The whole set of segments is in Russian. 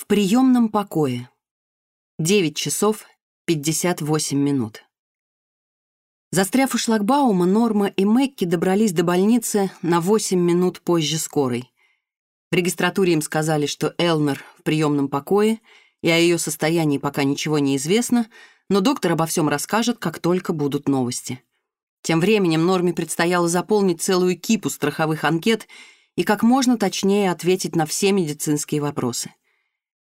В приемном покое. 9 часов 58 минут. Застряв у шлагбаума, Норма и Мэкки добрались до больницы на 8 минут позже скорой. В регистратуре им сказали, что Элнер в приемном покое, и о ее состоянии пока ничего не известно, но доктор обо всем расскажет, как только будут новости. Тем временем Норме предстояло заполнить целую кипу страховых анкет и как можно точнее ответить на все медицинские вопросы.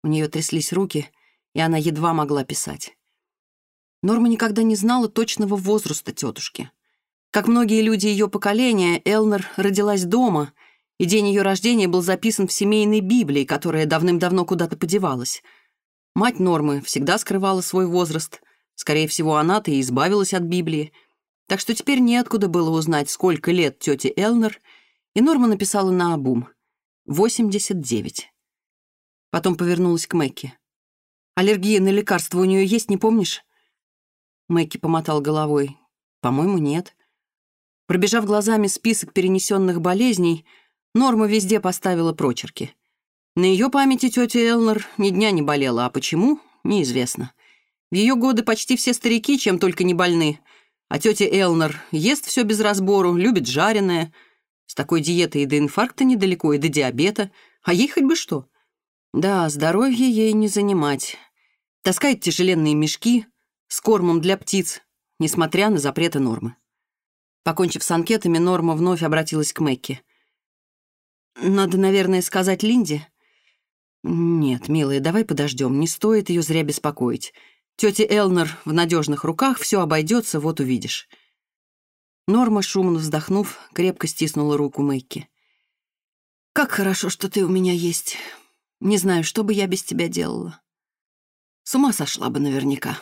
У нее тряслись руки, и она едва могла писать. Норма никогда не знала точного возраста тетушки. Как многие люди ее поколения, Элнер родилась дома, и день ее рождения был записан в семейной Библии, которая давным-давно куда-то подевалась. Мать Нормы всегда скрывала свой возраст. Скорее всего, она-то и избавилась от Библии. Так что теперь неоткуда было узнать, сколько лет тете Элнер, и Норма написала на обум — 89. Потом повернулась к Мэкки. «Аллергия на лекарства у нее есть, не помнишь?» Мэкки помотал головой. «По-моему, нет». Пробежав глазами список перенесенных болезней, Норма везде поставила прочерки. На ее памяти тетя Элнер ни дня не болела, а почему — неизвестно. В ее годы почти все старики чем только не больны, а тетя Элнер ест все без разбору, любит жареное. С такой диетой и до инфаркта недалеко, и до диабета, а ей хоть бы что — да, здоровье ей не занимать. Таскает тяжеленные мешки с кормом для птиц, несмотря на запреты нормы. Покончив с анкетами, Норма вновь обратилась к Мэкке. «Надо, наверное, сказать Линде?» «Нет, милая, давай подождем. Не стоит ее зря беспокоить. Тетя Элнер в надежных руках, все обойдется, вот увидишь». Норма, шумно вздохнув, крепко стиснула руку Мэкки. «Как хорошо, что ты у меня есть. Не знаю, что бы я без тебя делала. С ума сошла бы наверняка.